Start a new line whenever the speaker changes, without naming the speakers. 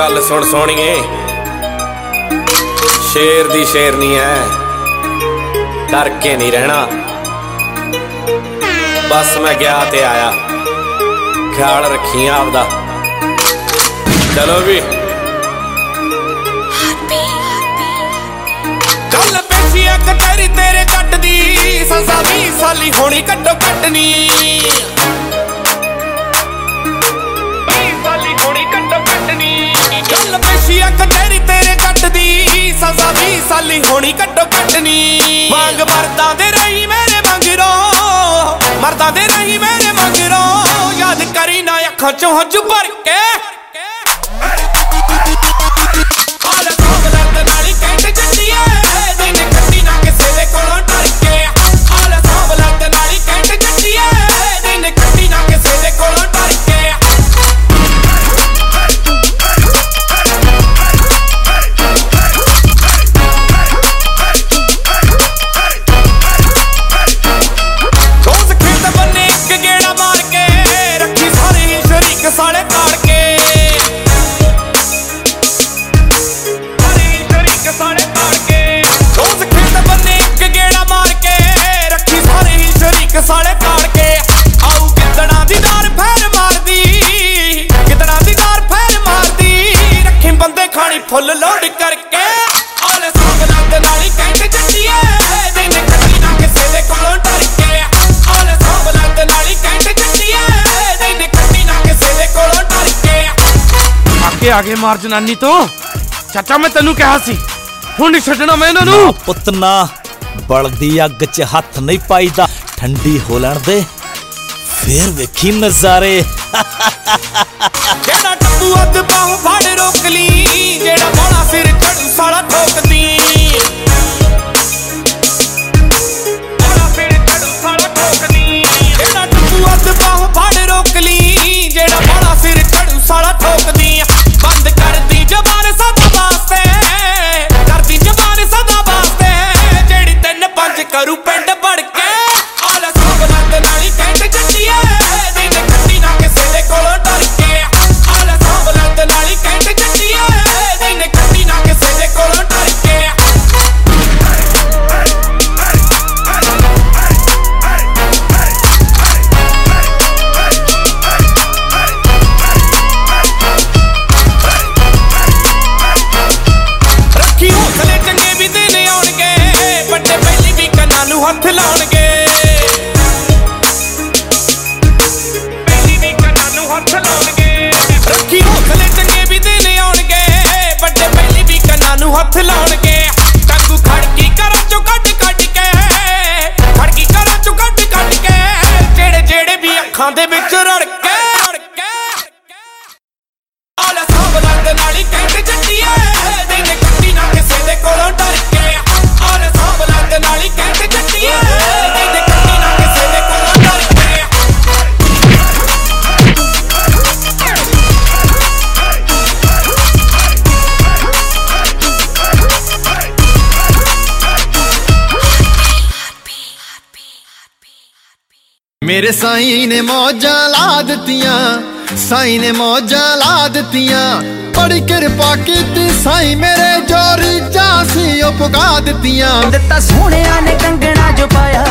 ਗੱਲ ਸੁਣ ਸੋਣੀਏ ਸ਼ੇਰ ਦੀ ਸ਼ੇਰਨੀ ਐ। ਡਰ ਕੇ ਨਹੀਂ ਰਹਿਣਾ। ਬਸ ਮੈਂ ਗਿਆ ਤੇ ਆਇਆ। ਖਿਆਲ ਰੱਖੀ ਆਪਦਾ। ਚਲੋ ਵੀ। ਕੱਲ ਪੇਸ਼ੀਆ ਕਟਰੀ ਤੇਰੇ ਕੱਟ ਦੀ ਸਜ਼ਾ 20 ਸਾਲੀ ਹੋਣੀ ਕੱਟੋ ਕੱਟਣੀ ਪੇਸ਼ੀਆ ਤੇਰੇ ਕੱਟਦੀ ਸਜ਼ਾ 20 ਸਾਲੀ ਹੋਣੀ ਕੱਟੋ ਕੱਟਣੀ ਵਾਂਗ ਮਰਦਾਂ ਦੇ ਰਹੀ ਮੇਰੇ ਮੰਗਰੋ ਮਰਦਾਂ ਦੇ ਰਹੀ ਮੇਰੇ ਮੰਗਰੋ ਯਾਦ ਕਰੀ ਨਾ ਅੱਖਾਂ ਚੋਂ ਹੰਝੂ ਭਰ ਕੇ। ਸ਼ਰੀਕ ਸਾਲੇ ਤਾੜ ਕੇ ਆਉ ਕਿਤਣਾ ਦੀ ਦਾਰ ਫੇਰ ਮਾਰਦੀ ਕਿਤਣਾ ਦੀ ਦਾਰ ਫੇਰ ਮਾਰਦੀ। ਰੱਖੀ ਬੰਦੇ ਖਾਣੀ ਫੁੱਲ ਲੋਡ ਕਰਕੇ ਆਲੇ ਸੋਗ ਨੰਦ ਨਾਲੀ ਕਹਿੰਦੇ ਜੱਟੀਏ। ਦਿਨ ਕੱਟੀ ਨਾ ਕਿਸੇ ਦੇ ਕੋਲੋਂ ਡਰ ਕੇ ਆਲੇ ਸੋਗ ਨੰਦ ਨਾਲੀ ਕਹਿੰਦੇ ਜੱਟੀਏ। ਦਿਨ ਕੱਟੀ ਨਾ ਕਿਸੇ ਦੇ ਕੋਲੋਂ ਡਰ ਕੇ
ਅੱਗੇ ਆ ਗਏ ਮਾਰ ਜਨਾਨੀ ਤੋਂ। ਚਾਚਾ ਮੈਂ ਤੈਨੂੰ ਕਿਹਾ ਸੀ ਹੁਣ ਨਹੀਂ ਛੱਡਣਾ ਮੈਂ ਇਹਨਾਂ ਨੂੰ
ਪੁੱਤ ਨਾ। ਬਲਦੀ ਅੱਗ 'ਚ ਹੱਥ ਨਹੀਂ ਪਾਈਦਾ। ਠੰਡੀ ਹੋ ਲੈਣ ਦੇ। ਫੇਰ ਵੇਖੀ ਨਜ਼ਾਰੇ।
ਦੇ ਵਿੱਚ
ਮੇਰੇ ਸਾਈਂ ਨੇ ਮੌਜਾਂ ਲਾ ਦਿੱਤੀਆਂ, ਸਾਈਂ ਨੇ ਮੌਜਾਂ ਲਾ ਦਿੱਤੀਆਂ। ਬੜੀ ਕਿਰਪਾ ਕੀਤੀ, ਸਾਈਂ ਮੇਰੇ ਜੋਰੀ ਜਾਂ ਉਹ ਪੁਗਾ ਦਿੱਤੀਆਂ।
ਦਿੱਤਾ ਸੋਹਣਿਆ ਨੇ ਕੰਗਣਾ ਜੋ ਪਾਇਆ।